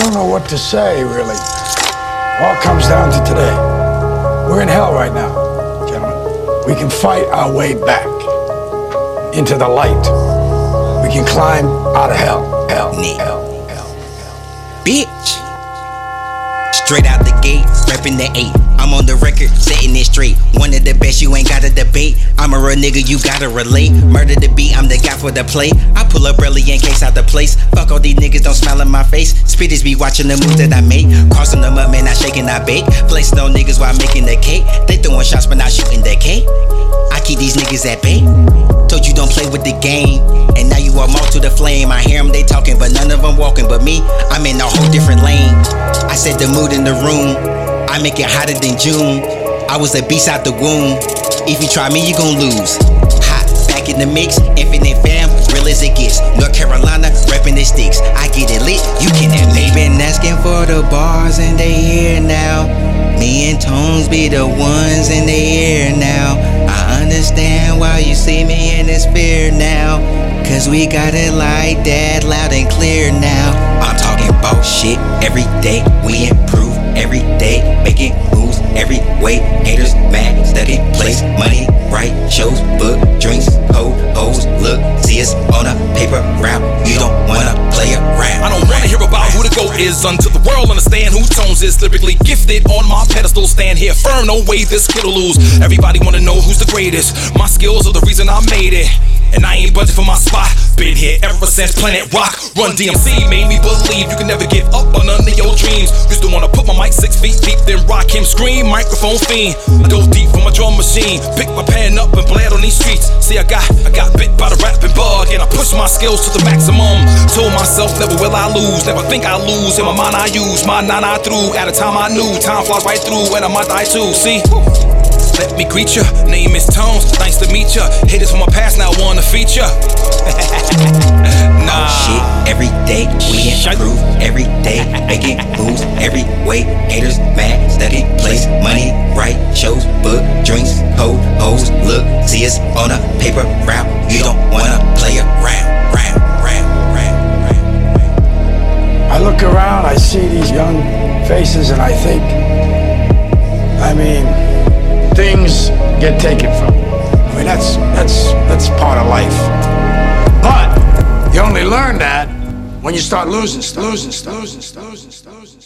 I don't know what to say, really. All comes down to today. We're in hell right now, gentlemen. We can fight our way back into the light. We can climb out of hell. Hell. Nick. Hell. Hell. hell. bitch. Straight out the gate, reppin' the eight. I'm on the record, setting it straight. One of the best, you ain't gotta debate. I'm a real nigga, you gotta relate. Murder the beat, I'm the the play. I pull up early in case out the place. Fuck all these niggas, don't smile in my face. Spitters be watching the moves that I make. Crossing them up, man, I shaking, I bake. Flexing on niggas while making the cake. They throwing shots, but not shooting the cake. I keep these niggas at bay. Told you don't play with the game. And now you are more to the flame. I hear them, they talking, but none of them walking. But me, I'm in a whole different lane. I set the mood in the room. I make it hotter than June. I was a beast out the womb. If you try me, you gon' lose. Hot, back in the mix. As it gets. North Carolina, reppin' the sticks. I get it lit, you can admit. They been asking for the bars and they here now. Me and Tones be the ones in the air now. I understand why you see me in this fear now. Cause we got it like that, loud and clear now. I'm talking about shit every day. We improve every day, making moves every way. Haters mad, in place, money right, shows, book, You don't wanna play around. I don't wanna hear about who the GOAT is until the world understand who Tones is lyrically gifted on my pedestal. Stand here firm, no way this kid will lose. Everybody wanna know who's the greatest. My skills are the reason I made it. And I ain't budging for my spot. Been here ever since Planet Rock. Run DMC made me believe you can never give up on none of your dreams. Used to wanna put my mic six feet deep, then Rakim, scream, microphone fiend. I dove deep from a drum machine, Pick my pen up and bled on these streets. See, I got, I got bug, and I pushed my skills to the maximum. Told myself, never will I lose, never think I lose. In my mind, I use my nine I threw. At a time I knew, time flies right through, and I might die too. See. Let me greet ya. Name is Tones. Nice to meet ya. Haters from my past now wanna feature. nah. Oh, shit every day, we improve every day, making moves every way. Haters mad, Steady place, money right, faces, and I think, I mean, things get taken from you. I mean, that's that's that's part of life. But you only learn that when you start losing losing losing losing losing stuff.